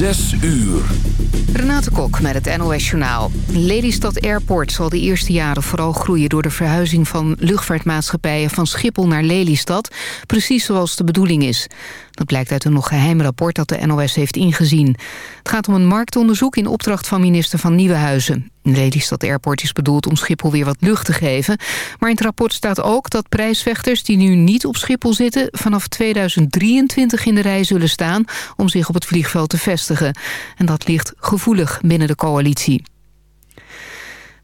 Zes uur. Renate Kok met het NOS Journaal. Lelystad Airport zal de eerste jaren vooral groeien... door de verhuizing van luchtvaartmaatschappijen van Schiphol naar Lelystad... precies zoals de bedoeling is. Dat blijkt uit een nog geheim rapport dat de NOS heeft ingezien. Het gaat om een marktonderzoek in opdracht van minister van Nieuwenhuizen. Lelystad Airport is bedoeld om Schiphol weer wat lucht te geven. Maar in het rapport staat ook dat prijsvechters die nu niet op Schiphol zitten... vanaf 2023 in de rij zullen staan om zich op het vliegveld te vestigen. En dat ligt gevoelig binnen de coalitie.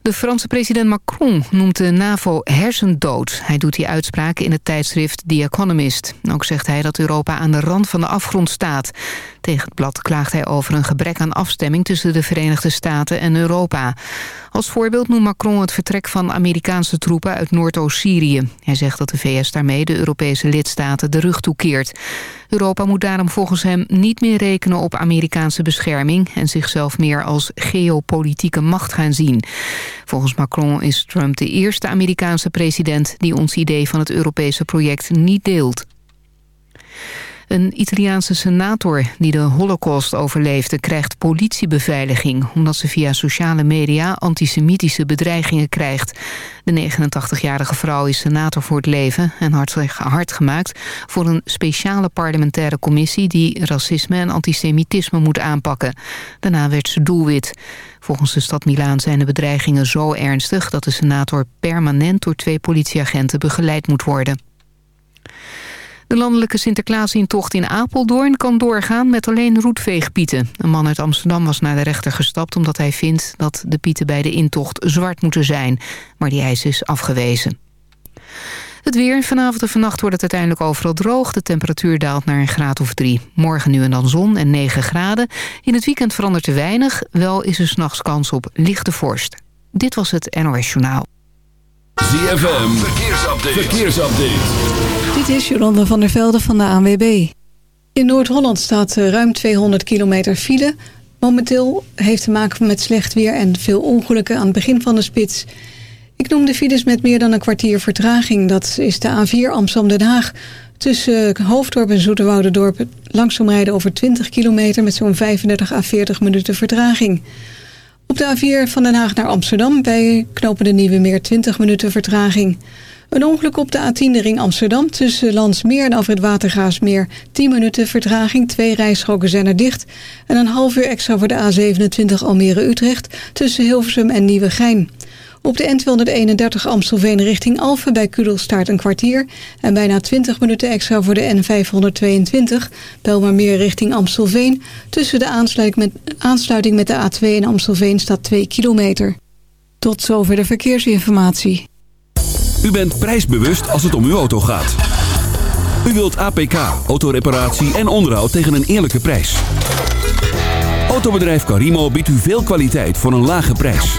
De Franse president Macron noemt de NAVO hersendood. Hij doet die uitspraak in het tijdschrift The Economist. Ook zegt hij dat Europa aan de rand van de afgrond staat. Tegen het blad klaagt hij over een gebrek aan afstemming... tussen de Verenigde Staten en Europa. Als voorbeeld noemt Macron het vertrek van Amerikaanse troepen uit Noordoost-Syrië. Hij zegt dat de VS daarmee de Europese lidstaten de rug toekeert. Europa moet daarom volgens hem niet meer rekenen op Amerikaanse bescherming... en zichzelf meer als geopolitieke macht gaan zien. Volgens Macron is Trump de eerste Amerikaanse president... die ons idee van het Europese project niet deelt. Een Italiaanse senator die de holocaust overleefde... krijgt politiebeveiliging... omdat ze via sociale media antisemitische bedreigingen krijgt. De 89-jarige vrouw is senator voor het leven... en hard gemaakt voor een speciale parlementaire commissie... die racisme en antisemitisme moet aanpakken. Daarna werd ze doelwit. Volgens de stad Milaan zijn de bedreigingen zo ernstig... dat de senator permanent door twee politieagenten begeleid moet worden. De landelijke Sinterklaasintocht in Apeldoorn kan doorgaan met alleen roetveegpieten. Een man uit Amsterdam was naar de rechter gestapt omdat hij vindt dat de pieten bij de intocht zwart moeten zijn. Maar die eis is afgewezen. Het weer. Vanavond en vannacht wordt het uiteindelijk overal droog. De temperatuur daalt naar een graad of drie. Morgen nu en dan zon en 9 graden. In het weekend verandert er weinig. Wel is er s'nachts kans op lichte vorst. Dit was het NOS Journaal. ZFM. Verkeersupdate. Verkeersupdate. Dit is Jolanda van der Velde van de ANWB. In Noord-Holland staat eh, ruim 200 kilometer file. Momenteel heeft te maken met slecht weer en veel ongelukken aan het begin van de spits. Ik noem de files met meer dan een kwartier vertraging. Dat is de A4 Amsterdam-Den Haag. Tussen Hoofddorp en Zoeterwoudendorp langzaam rijden over 20 kilometer... met zo'n 35 à 40 minuten vertraging. Op de A4 van Den Haag naar Amsterdam bij knopen de Nieuwe Meer 20 minuten vertraging... Een ongeluk op de A10 de ring Amsterdam tussen Landsmeer en Afrit Watergaasmeer. 10 minuten vertraging, twee rijstroken zijn er dicht. En een half uur extra voor de A27 Almere-Utrecht tussen Hilversum en Nieuwegein. Op de N231 Amstelveen richting Alphen bij Kudelstaart een kwartier. En bijna 20 minuten extra voor de N522 Belmarmeer richting Amstelveen. Tussen de aansluiting met, de A2 in Amstelveen staat 2 kilometer. Tot zover de verkeersinformatie. U bent prijsbewust als het om uw auto gaat. U wilt APK, autoreparatie en onderhoud tegen een eerlijke prijs. Autobedrijf Carimo biedt u veel kwaliteit voor een lage prijs.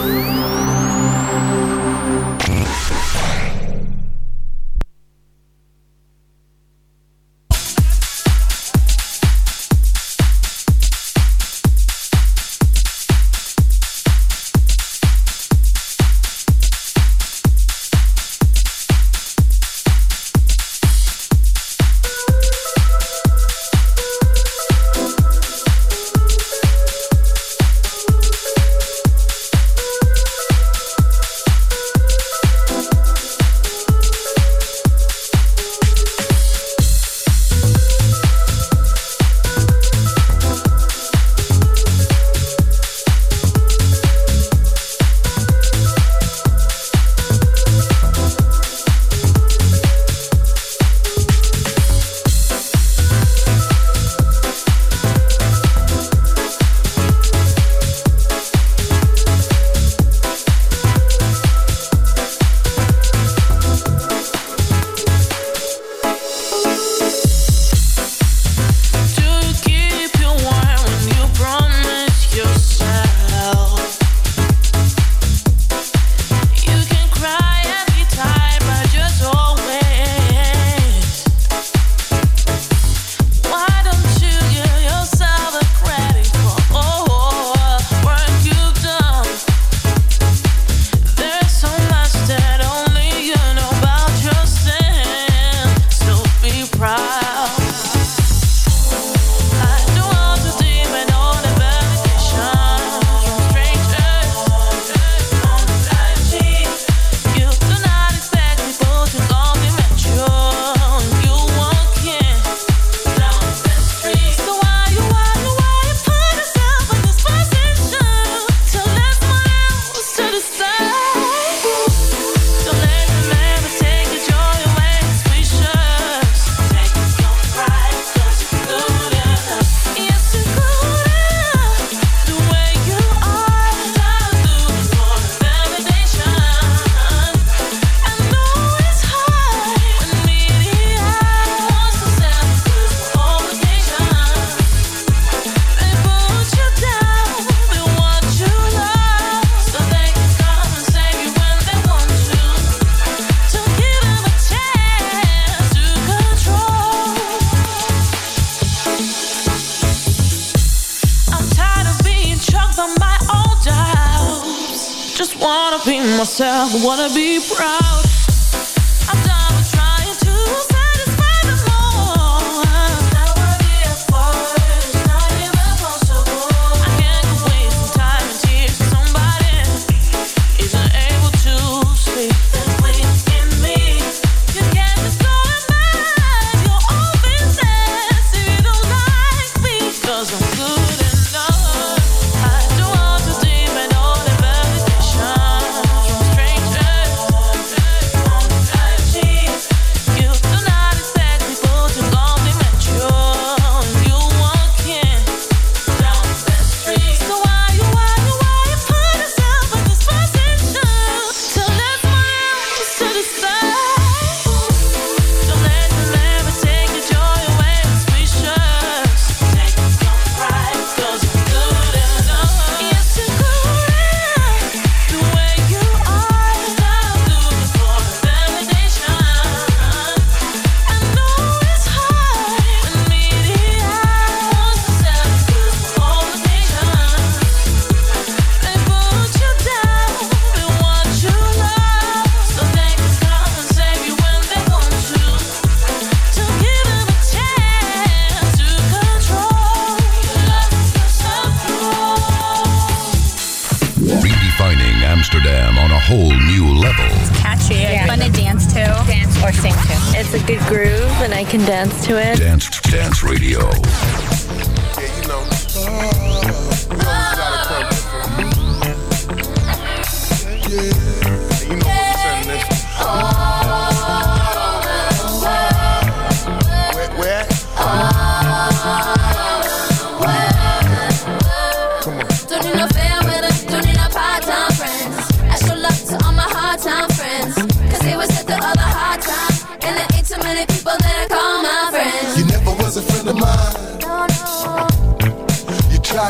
Wanna be myself, wanna be proud.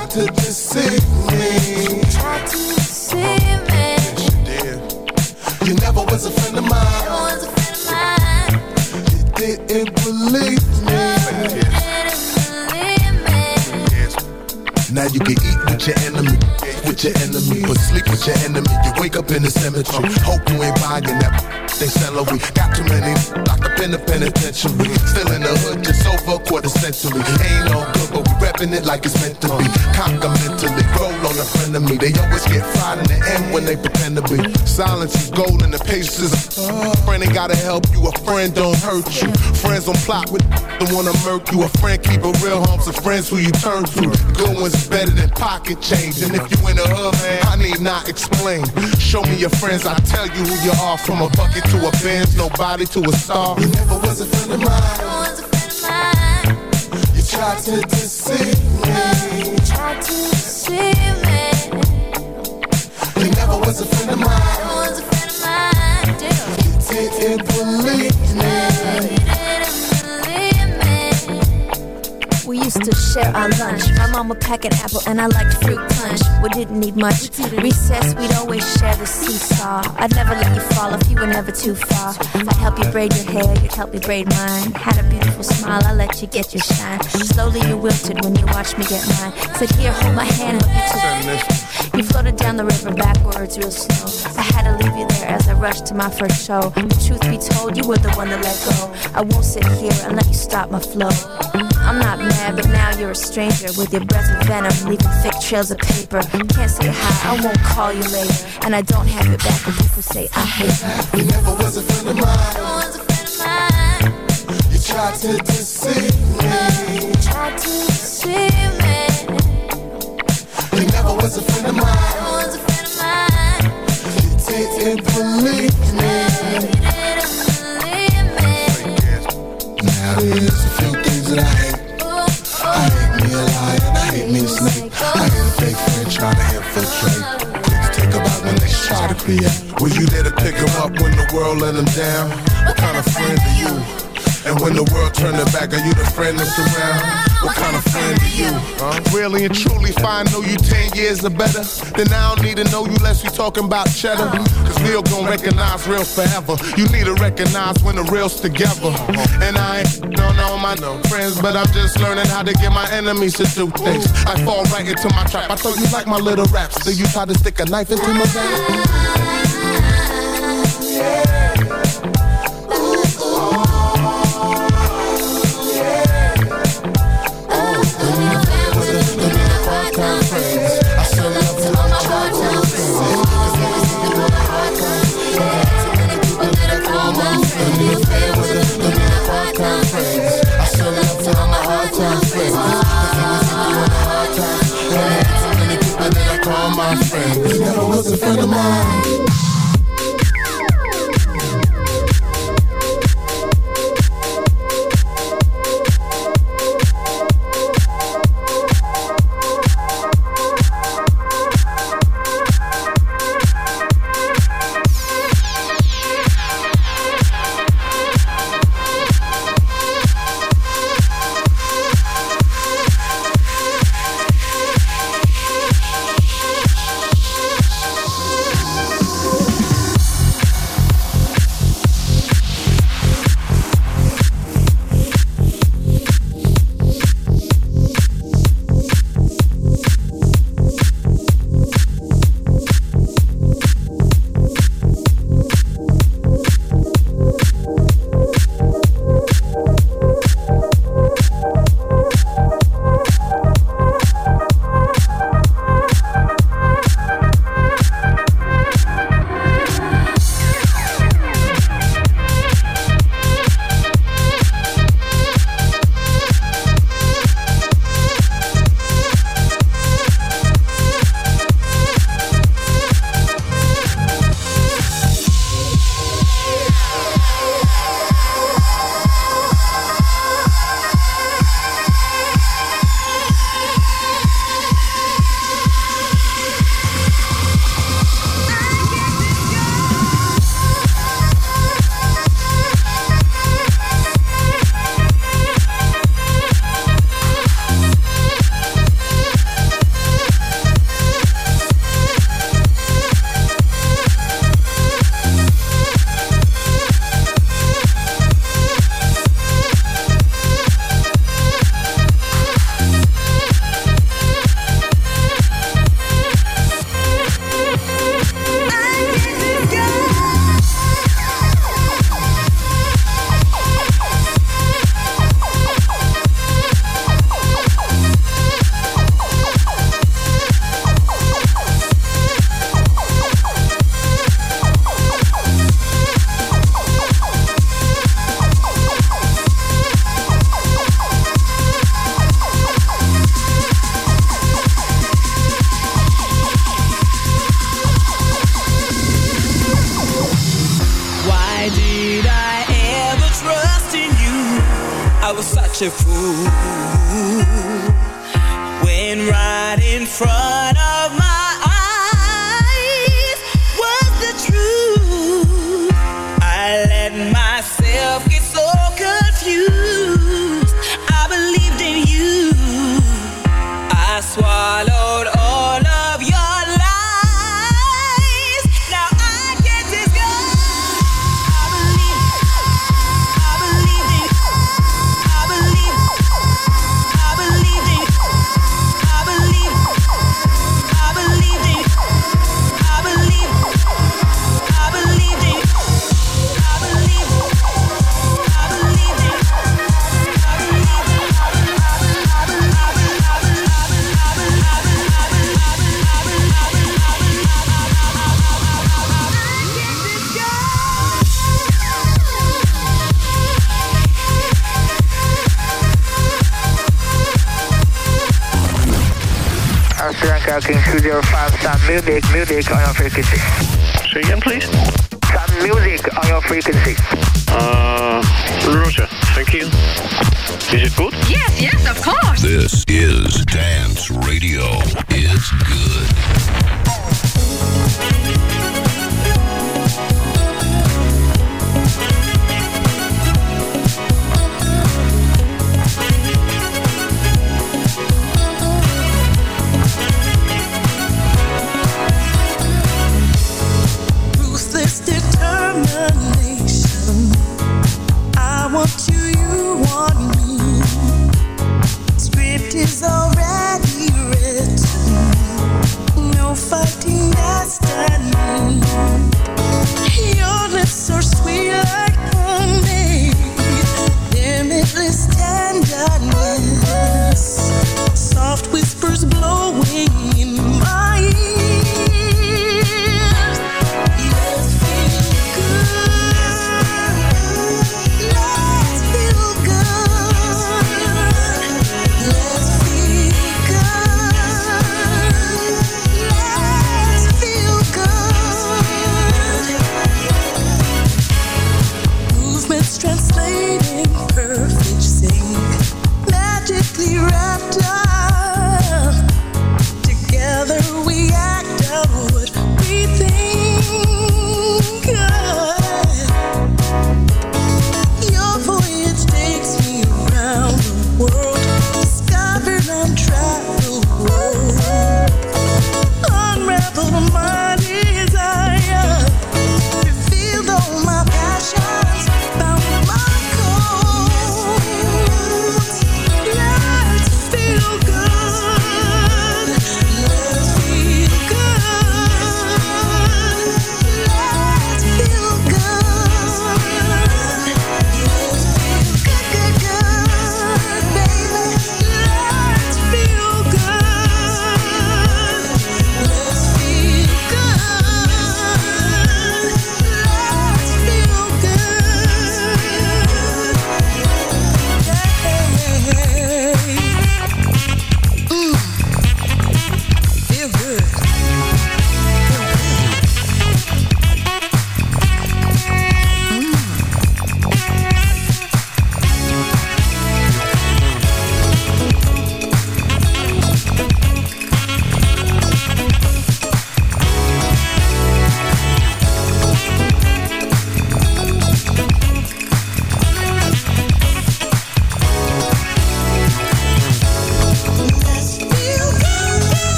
Tried to deceive me. try to see me. You did. You never was a friend of mine. one's a friend of mine. You didn't believe me. Didn't believe me. Now you can eat with your enemy, with your enemy, but sleep with your enemy. You wake up in the cemetery. Hope you ain't buying that. They celery. Got too many locked up in the penitentiary. Still in the hood, just over a quarter century. Ain't no good, but we repping it like it's meant to be. Conquer mentally, roll on a friend of me. They always get fried in the end when they pretend to be. Silence is gold and the patience is. a Friend ain't gotta help you, a friend don't hurt you. Friends don't plot with the wanna murk you. A friend keep it real, homes of friends who you turn to. Good ones better than pocket change. And if you in the hood, man, I need not explain. Show me your friends, I tell you who you are. From a bucket to a Benz, nobody to a star. You never was a friend of mine. No one's a friend of mine. You tried to deceive me. Try to see me. You never was a friend of mine. No one's a friend of mine. You didn't believe me. Used to share our lunch. My mom would pack an apple and I liked fruit punch. We didn't need much. Recess, we'd always share the seesaw. I'd never let you fall if you were never too far. I'd help you braid your hair, you'd help me braid mine. Had a beautiful smile, I let you get your shine. Slowly you wilted when you watched me get mine. Said, here, hold my hand, help you You floated down the river backwards real slow. I had to leave you there as I rushed to my first show. The truth be told, you were the one to let go. I won't sit here and let you stop my flow. I'm not mad, but now you're a stranger with your breath of venom, leaving thick trails of paper. Can't say hi, I won't call you later. And I don't have your back when people say I hate you. You never was a friend of mine. No one's a friend of mine. You tried to deceive me. Try to deceive me. Never was a friend of mine. One's a friend of mine. You didn't believe me. Didn't believe me. Now there's a few things that I hate. Oh, I oh. hate me a liar and I hate me a snake. I hate a fake friend trying to infiltrate. To take about when they try to create. Was you there to pick them up when the world let them down? What kind of friend are you? And when the world turned their back, are you the friend that's around? What kind of friend are you? Huh? Really and truly, if I know you 10 years or better, then I don't need to know you unless we talking about cheddar. Cause real gon' recognize real forever. You need to recognize when the real's together. And I ain't don't know my no friends, but I'm just learning how to get my enemies to do things. I fall right into my trap. I thought you like my little raps. Do you try to stick a knife into my back? My was a friend of mine. Yes, yes, of course. This is Dance Radio. It's good.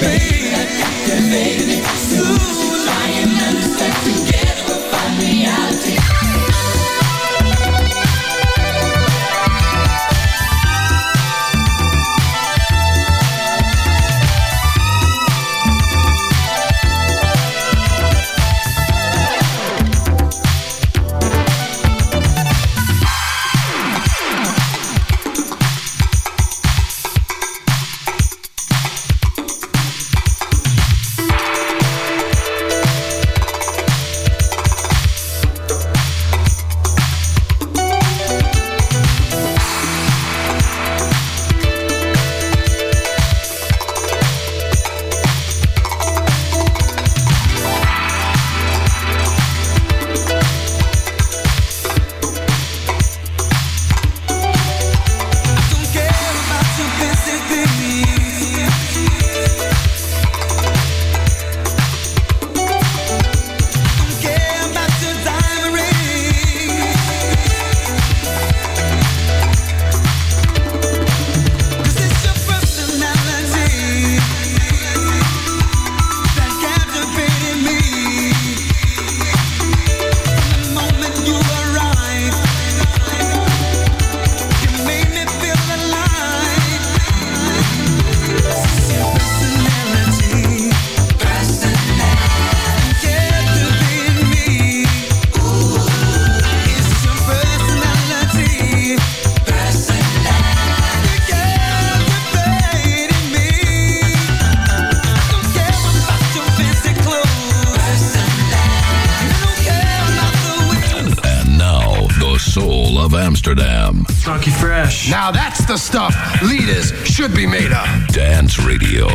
baby. soul of Amsterdam. Funky fresh. Now that's the stuff leaders should be made of. Dance Radio.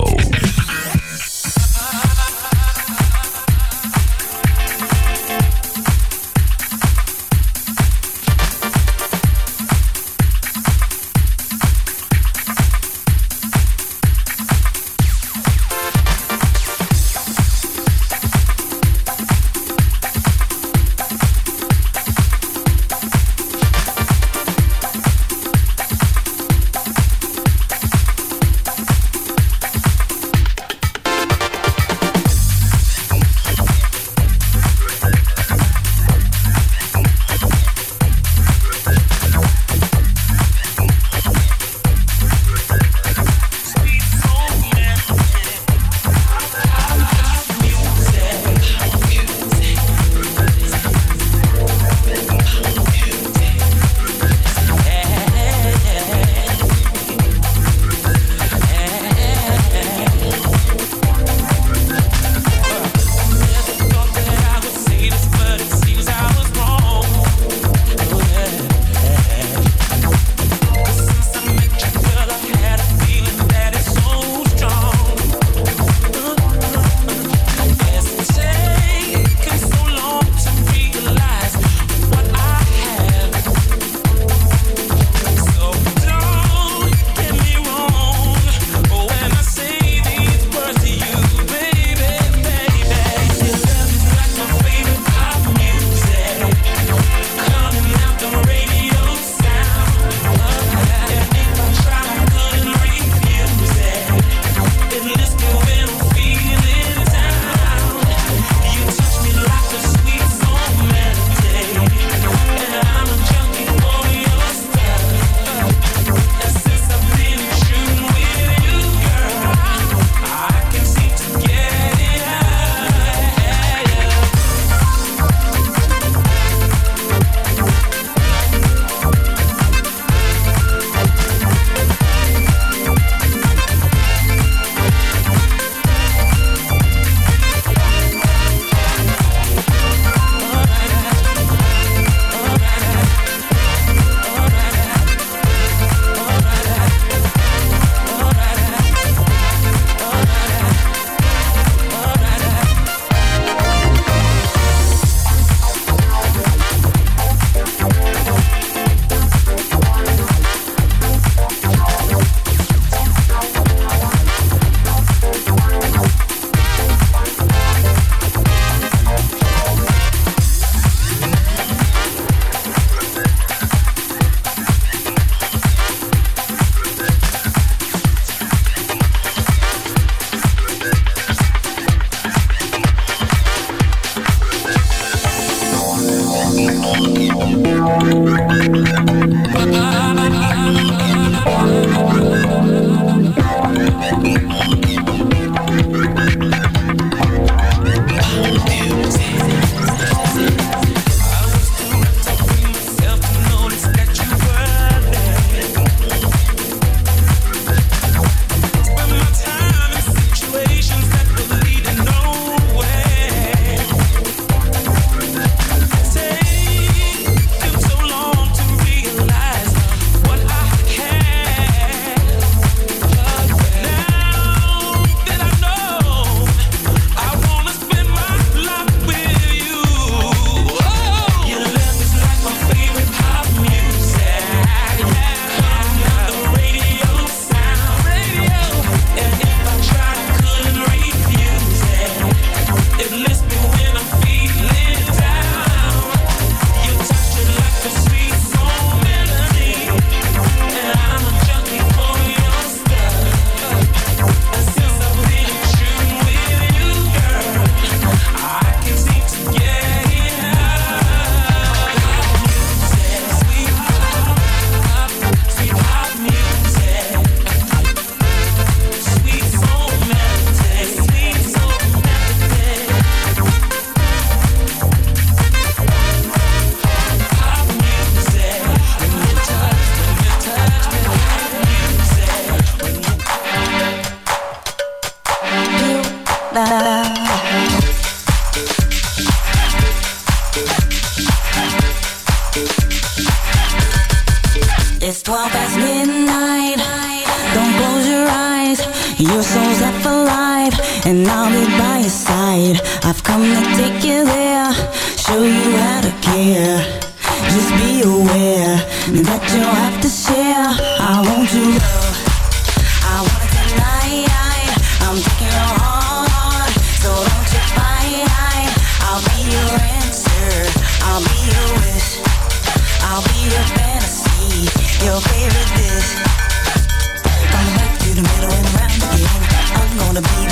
wanna be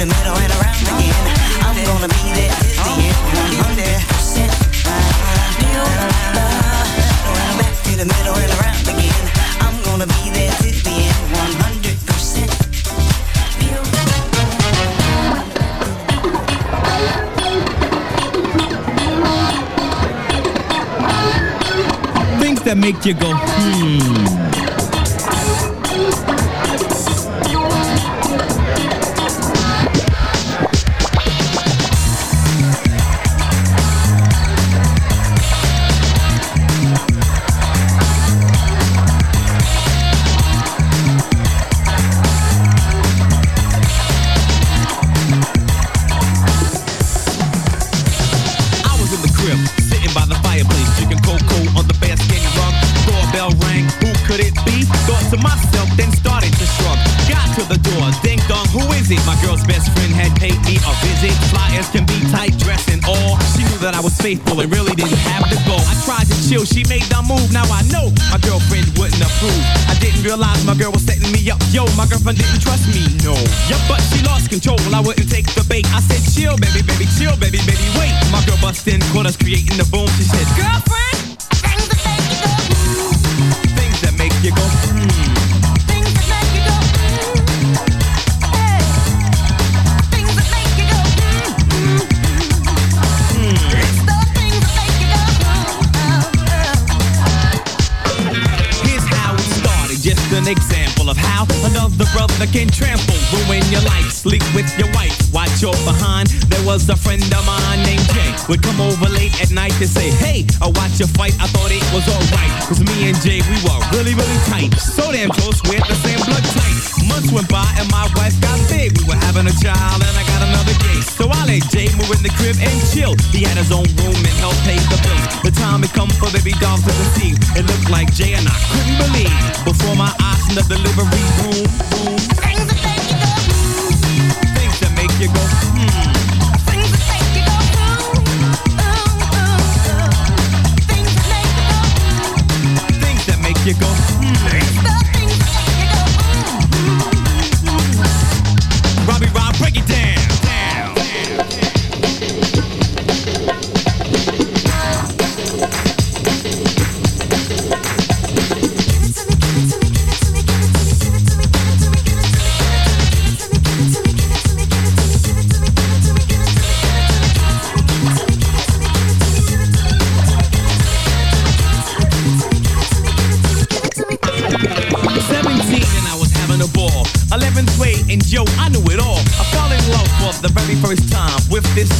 the middle and around again. I'm gonna be there till the end. Back to the middle and around again. I'm gonna be there till the end. that make you go, hmm. Yo, my girlfriend didn't trust me, no. Yep, but she lost control. I wouldn't take the bait. I said, chill, baby, baby, chill, baby, baby, wait. My girl bust in, caught us creating the boom. She said, girlfriend, would come over late at night to say, Hey, I watch your fight, I thought it was alright. Cause me and Jay, we were really, really tight. So damn close, we're the same blood type. Months went by and my wife got big. We were having a child and I got another gay. So I let Jay move in the crib and chill. He had his own room and helped pay the bills. The time had come for baby dolls to conceive. It looked like Jay and I couldn't believe. Before my eyes in the delivery room, room. Things that make you go, je komt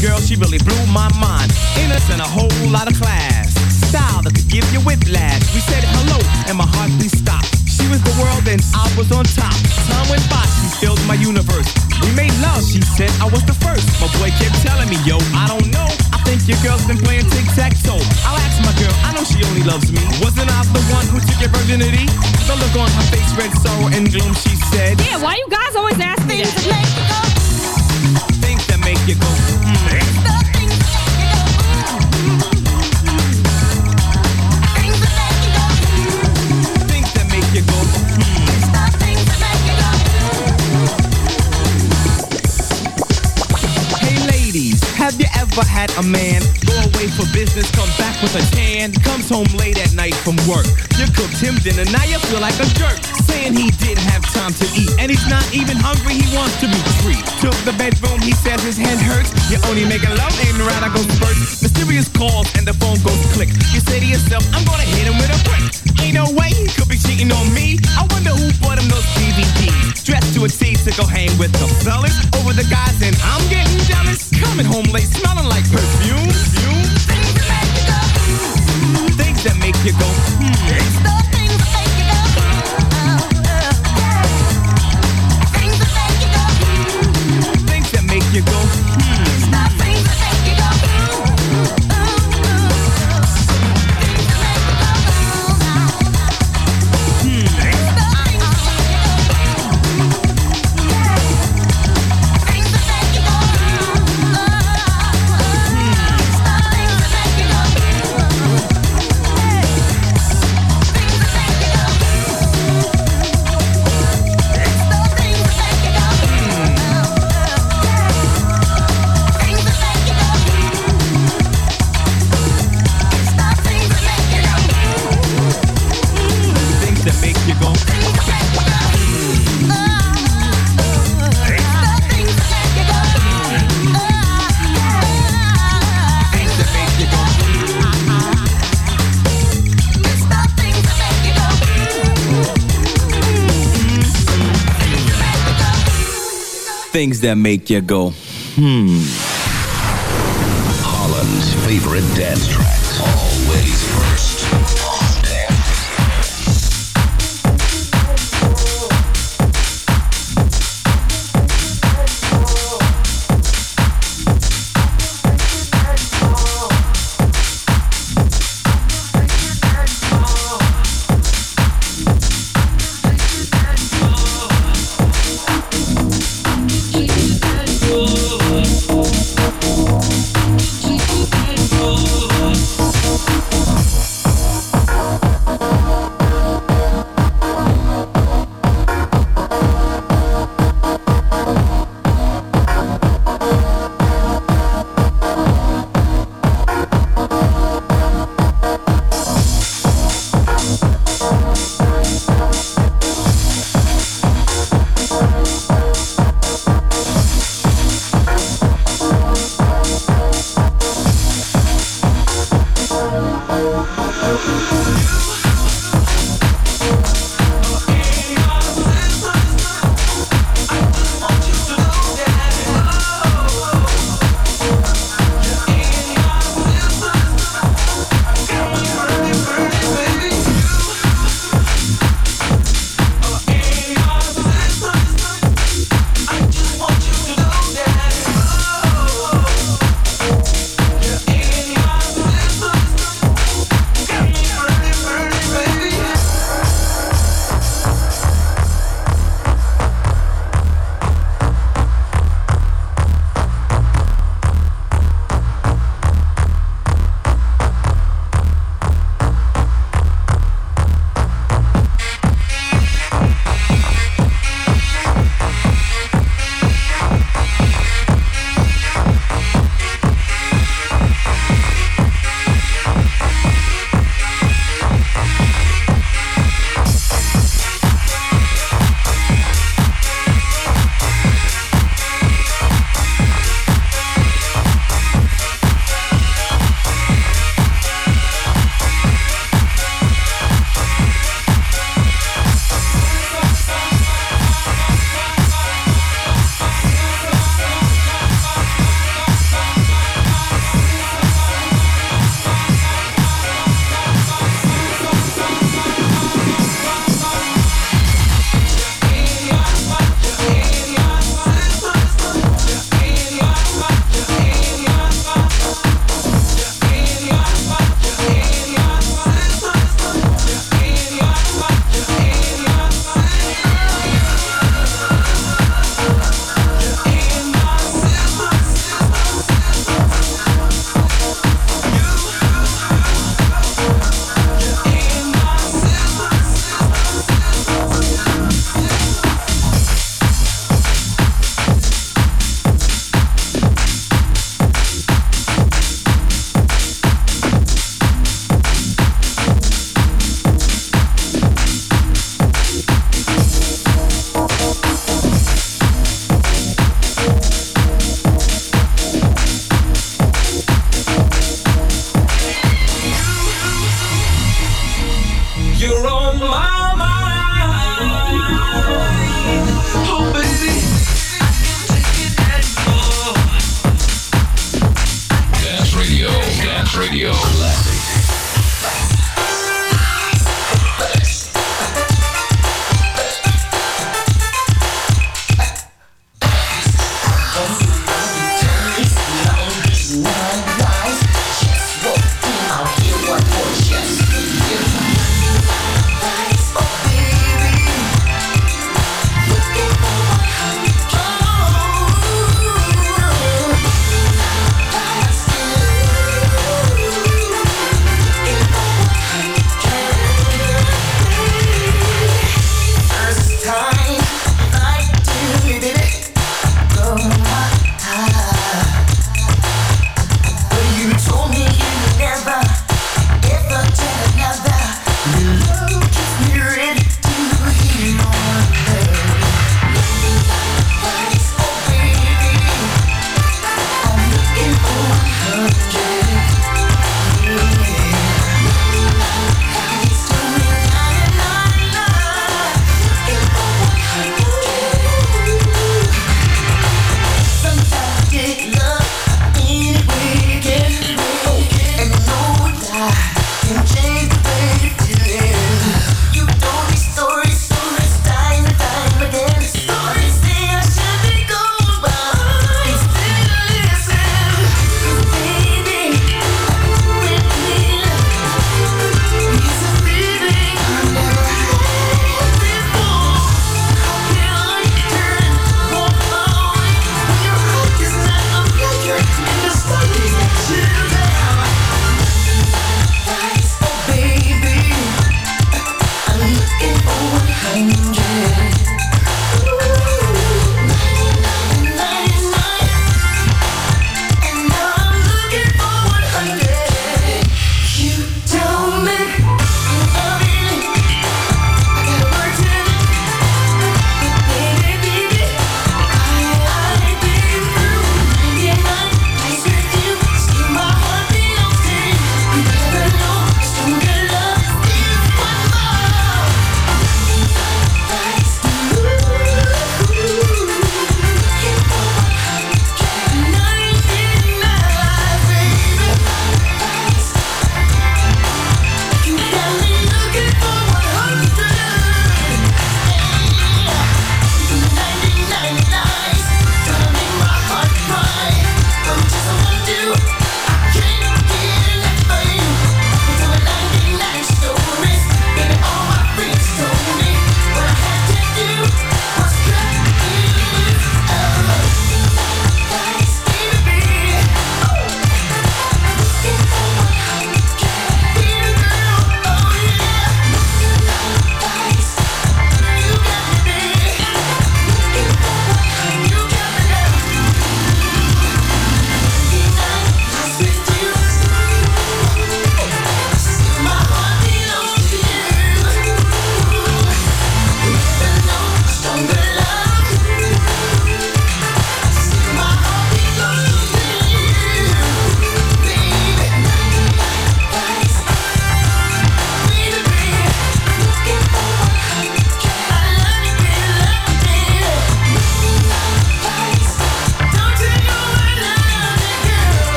girl. She really blew my mind. Innocent, a whole lot of class. Style that could give you whiplash. We said hello and my heart beat stopped. She was the world and I was on top. Time went by, she filled my universe. We made love, she said I was the first. My boy kept telling me, yo, I don't know. I think your girl's been playing tic-tac-toe. I'll ask my girl, I know she only loves me. Wasn't I the one who took your virginity? The look on her face read sorrow and gloom, she said. Yeah, why you guys always ask me? Je go. You had a man go away for business, come back with a tan, comes home late at night from work? You cooked him dinner, now you feel like a jerk, saying he didn't have time to eat, and he's not even hungry, he wants to be free. Took the bedroom, he says his head hurts. You're only making love, ain't right, I go first. Mysterious calls and the phone goes click. You say to yourself, I'm gonna hit him with a brick. Ain't no way he could be cheating on me. I wonder who bought him those BVDs. Dressed to a T to go hang with the fellas over the guys, and I'm getting jealous. Coming home late, smelling like perfume. Things that make you perfume. Things that make you go, hmm. Things that make you go, hmm. Things that make you go, hmm. Holland's favorite dance tracks.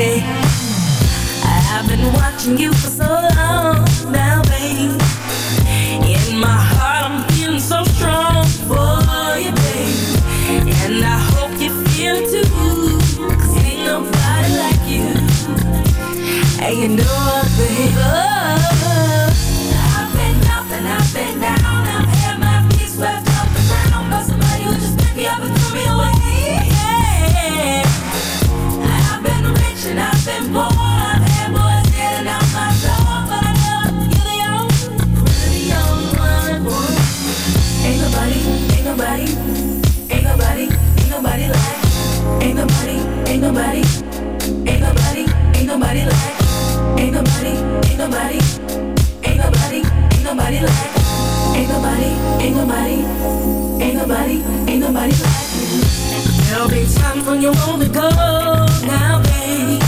I've been watching you for so long. when you want to go now, babe.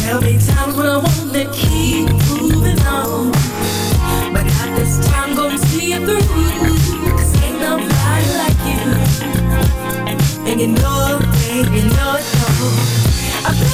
There'll be times when I want to keep moving on. But not this time, gonna see it through. Cause ain't nobody like you. And you know it, babe, you know it, though.